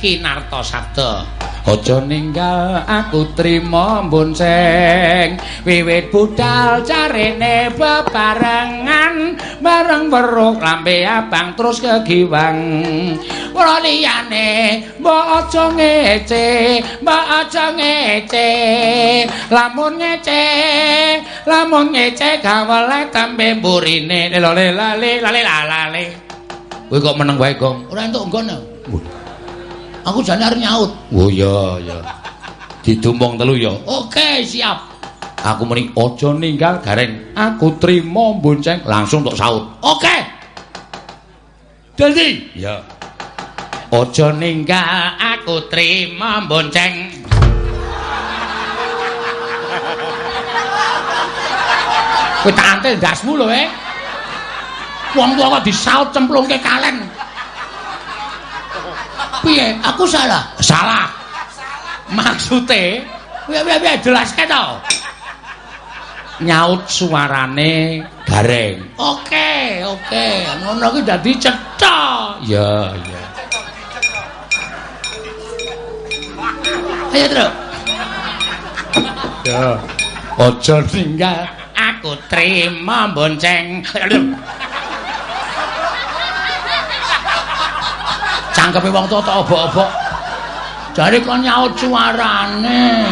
Kinarto Sabda. Aja ninggal aku trimo bonceng wiwit budal carene bebarengan bareng weruh lambe abang terus kegiwang. Ora liyane mbok aja ngece mbok aja ngece. Lamun ngece lamun ngece gawale tambe mburine. Lale lale lale lale kowe kok meneng wae gong? Ora entuk nggon. Ya? Aku jane arep nyaut. Oh iya iya. Didumbung telu ya. Oke, siap. Aku muni aja ninggal gareng. Aku trimo bonceng langsung tok saut. Oke. Dadi, Ya. Aja ninggal aku trimo bonceng. kowe tak antil ndasmu lho, eh. Wong tuwa kok disaut cemplungke kalen. Piye? Aku salah. Salah. Maksude Piye piye piye jelaske to. nyaut suarane gareng. Oke, oke. Ngono kuwi dadi cetha. Ya, ya. Ayo, Truk. Ya. Aja ninggal aku trimo bonceng. Cangkepe wong tuwa tok obok-obok. Jare kon nyaut suarane.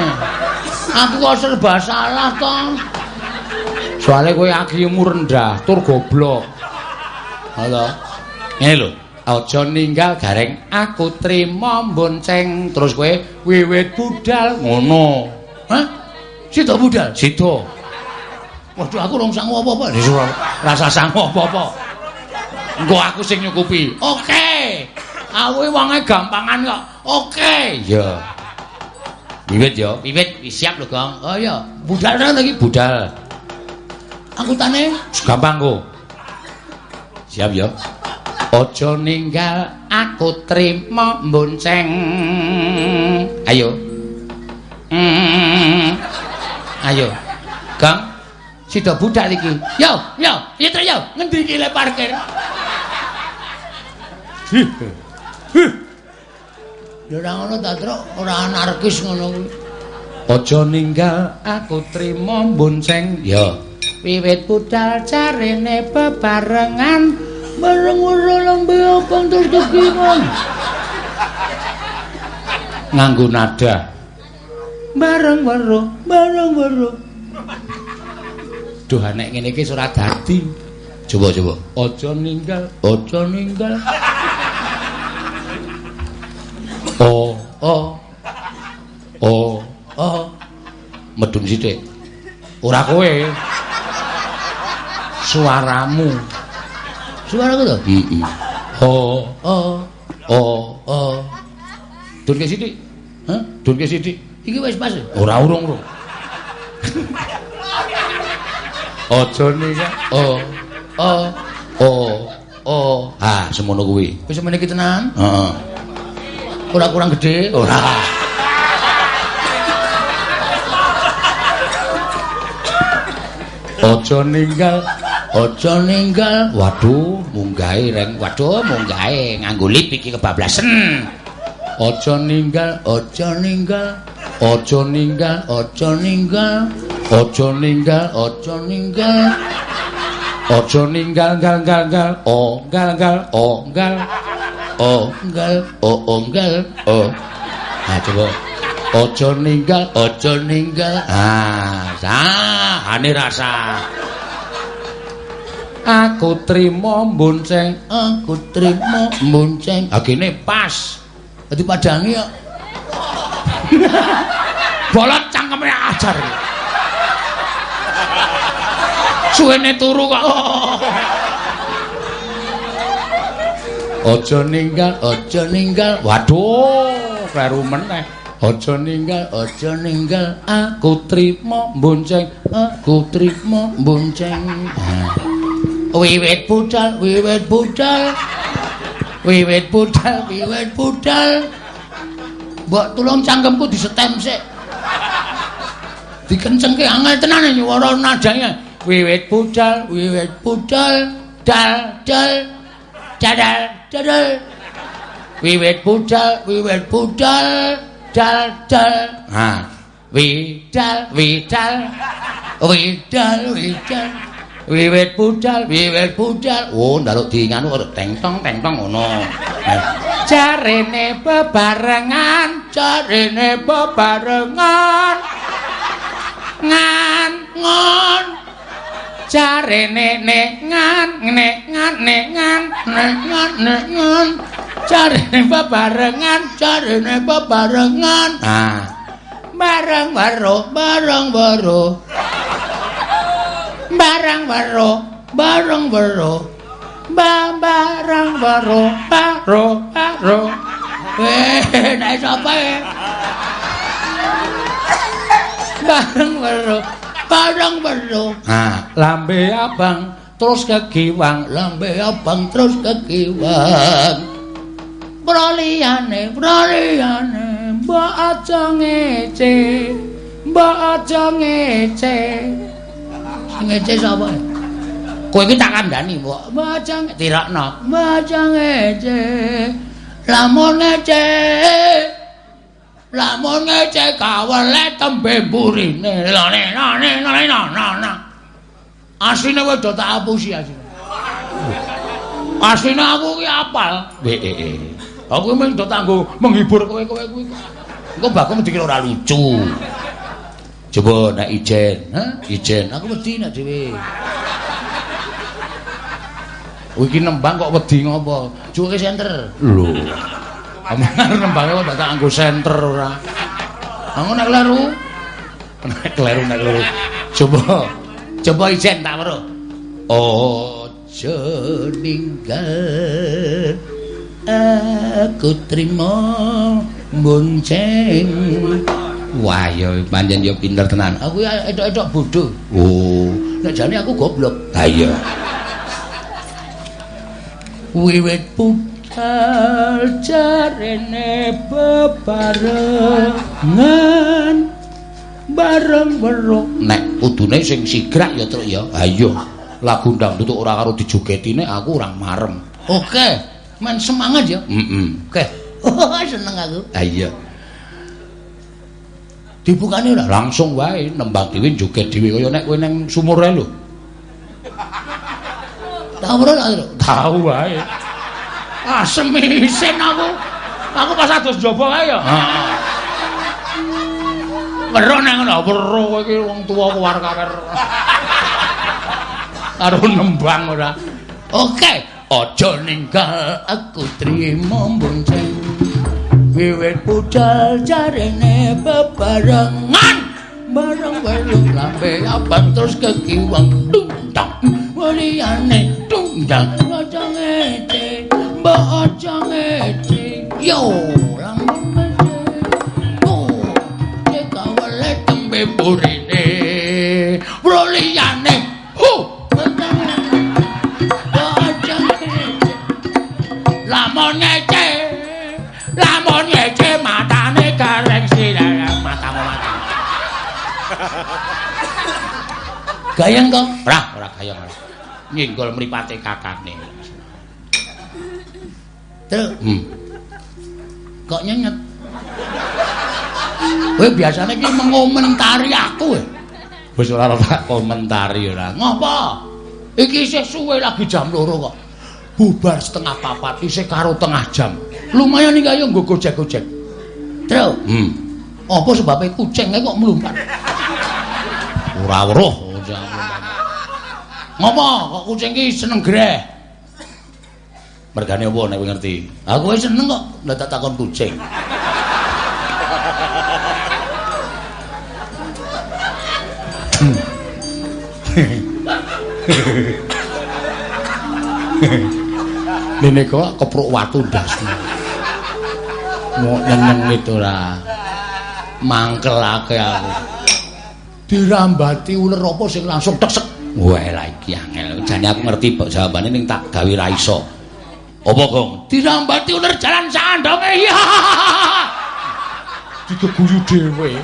Aku kok serba salah to. Soale kowe akimu rendah, tur goblok. Halo. Ngene lho, aja ninggal gareng aku trima bonceng terus kowe wiwit budal ngono Hah? Sida budal. sida Waduh aku rong sangu apa-apa. Rasa sangu apa-apa engko aku sing nyukupi Oke. Aku wonge gampangan kok. Oke. iya wiwit ya Wiwit siap lho, Gong. Oh iya, budal ra lagi. budal Angkutane gampang kok siap ya aja ninggal aku trima bonceng ayo Mm. ayo kang sida budal iki Yo, yo, Pietro yo, ngendi iki le parkir? Ya ora ngono ta, Truk. Ora anarkis ngono kuwi. aja ninggal aku trima bonceng ya wiwit budal carene bebarengan Bareng ora lambe abang terus kekiman. nganggo nada bareng weruh Bareng weruh. Duh nek ngene iki ora dadi. Coba coba. Aja ninggal, aja ninggal. Oh, oh. Oh, oh. Medun sithik. Ora kowe. Suaramu. Suaraku to? Heeh. Oh, Oh, oh. oh. Dunke sithik. Hah? Dunke sithik. Iki wis pas. Ora urung, Bro. Aja ninggal. Oh, Oh, oh, oh. Ah, semono kuwi. wis meniki tenan. Heeh. Ora kurang gede. Ora. Aja ninggal, aja ninggal. Waduh, munggahe reng. Waduh, munggahe nganggo lip iki kebablasen. Aja ninggal, aja ninggal. Aja ninggal, aja ninggal. Aja ninggal, aja ninggal. Aja ninggal, gal gal gal. Oh, gal gal, oh, gal. Oh, gal, oh, oh, gal. Oh. Nah, coba. Aja ninggal, aja ninggal. Ah, sah, ane rasa. Aku trimo bonceng, Aku trimo bonceng. agene pas. Dadi padangi kok. Bolot cangkeme ajar. Suwene turu kok. Aja ninggal, aja ninggal. Waduh, kleru meneh. Aja ninggal, aja ninggal. Aku trimo bonceng, aku trimo bonceng. Wiwit budal, wiwit budal. Wiwit budal, wiwit budal. Mbok tulung cangkemku disetem sik. Dikencengke angel tenan nyuwara nadane. Wiwit budal, wiwit budal, dal dal dadal dadal. Wiwit budal, wiwit budal, dal dal. Ha, Widal, widal. Widal, widal. wiwit budal, wiwit budal. Oh, njaluk di nganu karo teng-tong teng-tong ngono. Eh, Jarene bebarengan, jarene bebarengan. Ngan ngon. Jarene nek ngan nek ngan ngan ngan nek ngan. Jarene bebarengan, jarene bebarengan. Ah. Bareng weruh, bareng weruh. Bareng weruh, bareng weruh. Ba bareng weruh, baro baro. Eh, nek sapa? Bareng weruh. Bareng weruh. Ah, lambe abang terus kegiwang, Lambe abang terus kekiwang. praliyane praliyane mbok aja ngece mbok aja ngece ngece sapa? kowe iki tak kandhani mbok mbok aja tirakno mbok aja ngece Lamun ngece. Lamun ngece kawele tembe burine. Lane lane lane lane. Asline wis do tak apusi asline. Asline aku ki apal. eh eh eh Aku mung do tanggo menghibur kowe-kowe kuwi. engko bakung dikira ora lucu coba nek ijen ha ijen Aku wedi nek dhewe. Oh, iki nembang kok wedi ngopo? Juke senter. Lho. Amar nembange kok tak anggo senter ora. Aku nek kleru. Nek kleru nek kleru. Coba. Coba ijen tak weruh. Aja ninggal aku trimo bonceng. Wah, ya panjen ya pinter tenan. Aku ya edok-edok bodoh. Oh, nek jane aku goblok. Ha iya. Wiwit budal jarene bebarengan bareng weruh. Nek kudune sing sigrak ya, Truk ya. Ha iya. Lagu dangdut ora karo dijogetine aku ora marem. Oke, men semangat ya. Heeh. Oke. Oh, seneng aku. Ha iya. Dibukane ora langsung wae nembang dhewe joget dhewe kaya nek kowe nang sumur ae lho. Tahu ora? Tahu wae. Ah, semisen aku. Aku pas adus njaba kae ya. Weruh nang ngono, weruh kowe iki wong tuwa kuwar-kawer. Karo nembang ora. Oke, aja ninggal aku trimo bonceng. Wiwit budal jarene bebarengan. Bareng weruh lambe abang terus kekiwang tungtang. Waliyane tungtang aja ngece, mbok aja ngece. Yo, lamun ngece. Oh, nek awale tembe burine. Waliyane hu. Mbok aja ngece. Lamun ngece. Lamun ngece matane gareng sirah matamu matamu. Gayeng to? Ora, ora gayeng ora. Nyenggol mripate kakane. Terus, hmm. Kok nyenyet? Kowe biasane iki mengomentari aku. Wis ora tak komentari ora. Ngopo? Iki isih suwe lagi jam loro kok. Bubar setengah papat isih karo tengah jam. Lumayan iki ayo nggo gojek-gojek. Terus, hmm. Apa sebabnya kucingnya kok melumpat? Ora weruh. Ngopo kok kucing ki seneng greh? Mergane apa nek ngerti? Aku wis seneng kok lha tak takon kucing. Dene kok kepruk watu ndasmu. Mau nyeneng itu ora. Mangkelake aku. dirambati uler apa sing langsung teksek. Wah, lah iki angel. Jane aku ngerti kok jawabane ning tak gawe ra iso. Apa, Gong? Dirambati uler jalan sandonge. Iya. Digeguyu dhewe.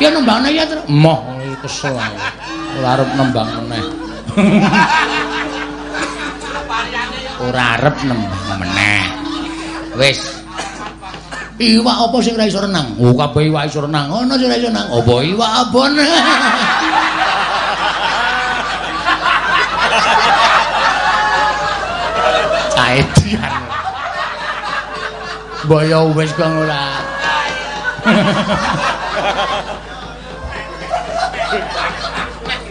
Ya nembangne ya, Tru. Moh, kesel aku. Ora arep nembang meneh. Ora arep nembang meneh. Wis. Iwak apa sing ora iso renang? Oh, kabeh iwak iso renang. Ono sing ora iso renang. Apa iwak abon? Caedian. Boyo wis kok ora.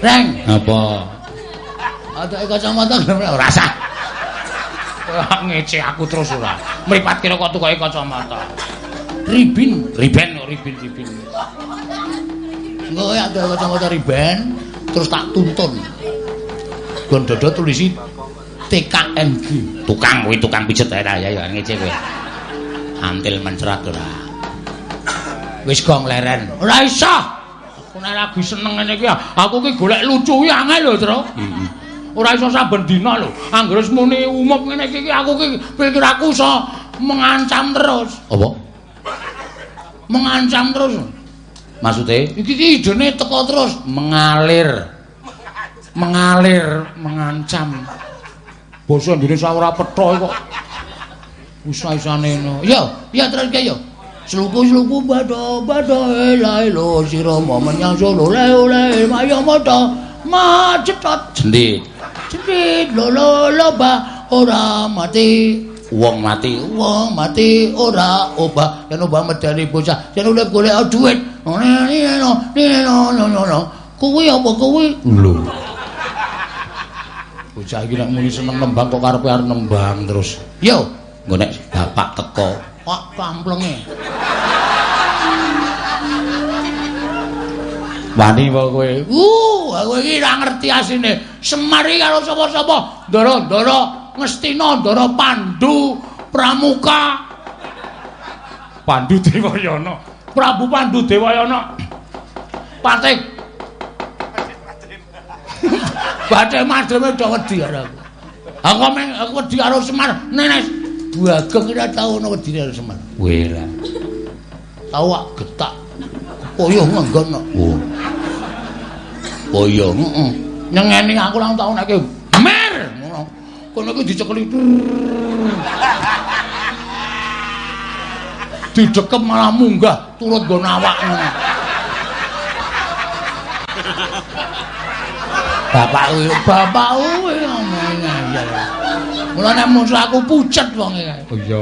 Reng, apa? Ada kacamata ora sah. Ora ngece aku terus ora. Mripat kira kok tukoke kacamata. Ribin, riben kok ribin ribin. Engko ya ada kacamata riben terus tak tuntun. Gon dodo tulisi TKMG. Tukang kuwi tukang pijet ae ya ya ngece kowe. Antil mencerat ora. Wis gong leren. Ora iso. Aku nek lagi seneng ngene iki aku ki golek lucu ki angel lho, Tru. Heeh. ora iso saben dina lho. Angger wis muni umum ngene iki aku ki pikir aku iso mengancam terus. Apa? Mengancam terus. Maksude? Iki ki idene teko terus mengalir. Mengalir, mengancam. Basa Indonesia ora petha kok. Usah-isane ngono. Yo, ya terus ke yo. Sluku-sluku bado bado elai lo sira menyang solo le ole mayo moto macetot jendit jendit lo lo lo ba ora mati wong mati wong mati ora obah. Yen obah medani bocah yen urip golek dhuwit kuwi apa kuwi? Lho. Bocah iki nek muni seneng nembang kok karepe arep nembang terus. Yo nggo nek bapak teko. Kok kamplenge. Wani apa kowe? Uh kowe iki ora ngerti asine Semar iki karo sapa-sapa. Ndara-ndara Ngestina Ndara Pandu Pramuka Pandu Dewayana Prabu Pandu Dewayana Patih Bathik madheme do wedi karo aku. Aku meng aku wedi karo Semar. Nenes Bagong ora tau ana wedi karo Semar. Wela. Tau ak getak. Poyo ngenggon. Oh. Poyo, heeh. Nyengeni aku lang tau nek mer ngono. Kono kuwi dicekeli. Didekep malah munggah turut nggon awak ngono. Bapak kuwi, bapak kuwi ngomong ya. Mulane musuh aku pucet wong iki. Oh iya.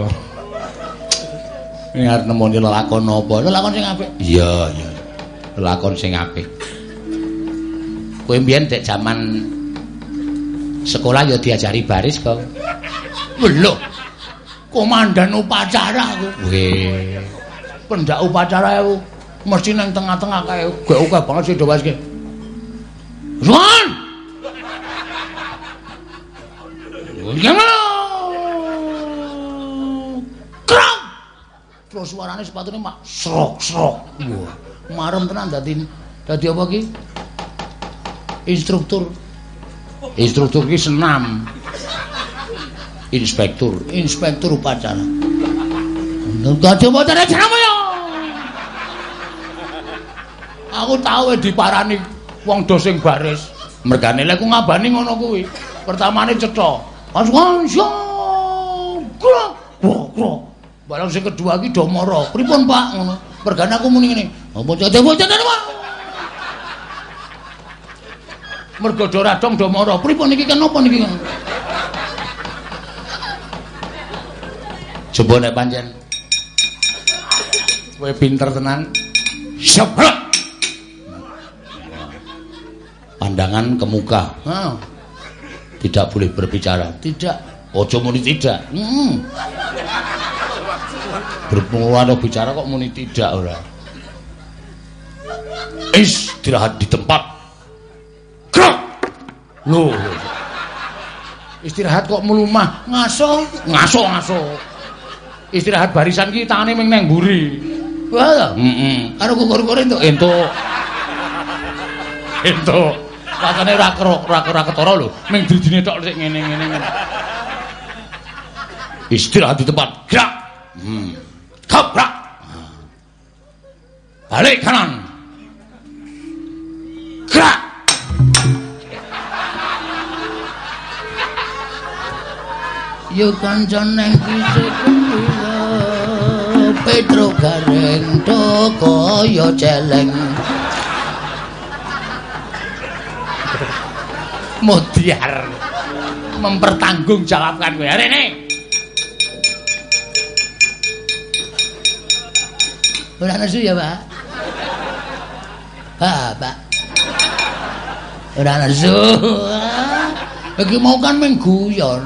Ini arep nemoni lelakon apa? Lelakon sing apik. Iya, iya. Lelakon sing apik. Kowe mbiyen dek jaman sekolah ya diajari baris kok. Lho. Komandan upacara aku. Weh. Pendak upacara aku mesti nang tengah-tengah kae gak oke banget sih dowas ki. Ruan. Gimana? Krong. Terus suarane sepatune mak srok-srok. Wah, marem tenan dadi dadi apa ki? Instruktur instruktur ki senam. Inspektur. Inspektur upacara. Dadi upacara senam ya. Aku tau diparani wong do sing baris mergane lek ku ngabani ngono kuwi. Pertamane cetha. Krok krok barang sing kedua ki do mara pripun pak? Ngono. Mergane aku muni ngene. Apa upacara pak mergo do radong do mara. Pripun iki kenapa niki? Coba nek pancen kowe pinter tenan. Seblek. Pandangan ke muka. Tidak boleh berbicara. Tidak. Ojo muni tidak. Hmm. Berpengaruh bicara kok muni tidak ora. Istirahat di tempat. Lho. Istirahat kok melumah, ngaso, ngaso, ngaso. Istirahat barisan ki tangane ming nang mburi. Wah, heeh. Karo kukur-kukur entuk, entuk. Entuk. Katane ora kerok, ora ora ketara lho. Ming dridine tok sik ngene-ngene ngene. Istirahat di tempat. Gerak. Hmm. Kabrak. Balik kanan. Yo kancan nang kisik kumpula Petro gareng toko yo celeng Mudiar mempertanggungjawabkan kowe rene Ora nesu ya, Pak? Ha, Pak. Ora nesu. Iki mau kan ming guyon.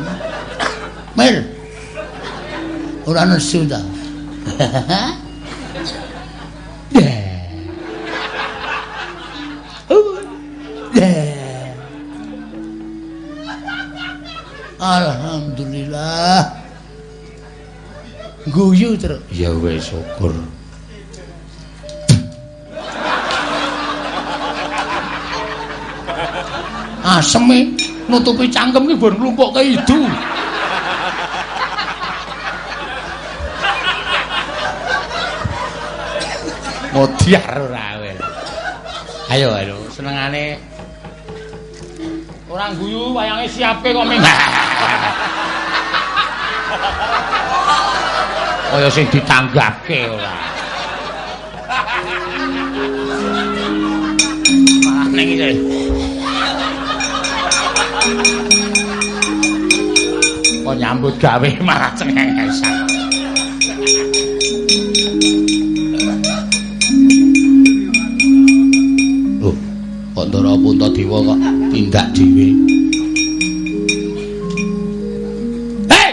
Mir. Ora nesu ta. Alhamdulillah. Guyu terus. Ya wis syukur. Aseme nutupi cangkem ki bon nglumpukke idu. Modiar ora kowe. Ayo ayo senengane Ora guyu wayange siapke kok ming. Kaya sing ditanggake ora. Ning iki. kok nyambut gawe malah cengengesan. Puntadewa kok tindak dhewe. Hei!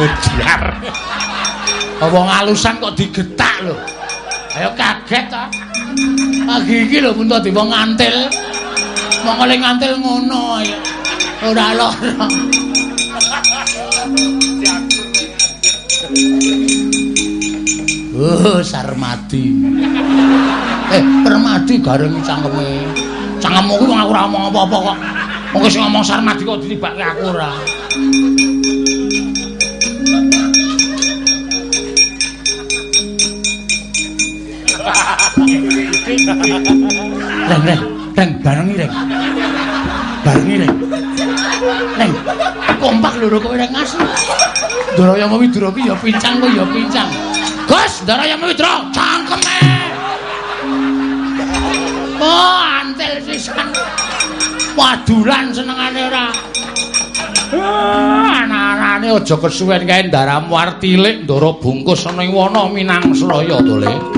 Ujar. Apa ngalusan kok digetak lho. Ayo kaget ta. Pagi iki lho Puntadewa ngantil. Monggo le ngantil ngono ayo. Ora lara. Oh, Sarmadi. Eh, Permadi gareng cangkeme. Cangkemmu kuwi aku ora ngomong apa-apa kok. Wong sing ngomong Sarmadi kok ditibake aku ora. Reng, reng, reng, barengi reng. Barengi reng. Reng, kompak lho kowe reng asli. Ndarayama Widra ki ya pincang kok ya pincang. Gus, Ndarayama Widra, cangkeme. Oh, antel sisan. Wadulan senengane ora. Ah, Anak-anake aja kesuwen kae ndaramu artilik ndara bungkus ana ing wana Minangsraya to, Le.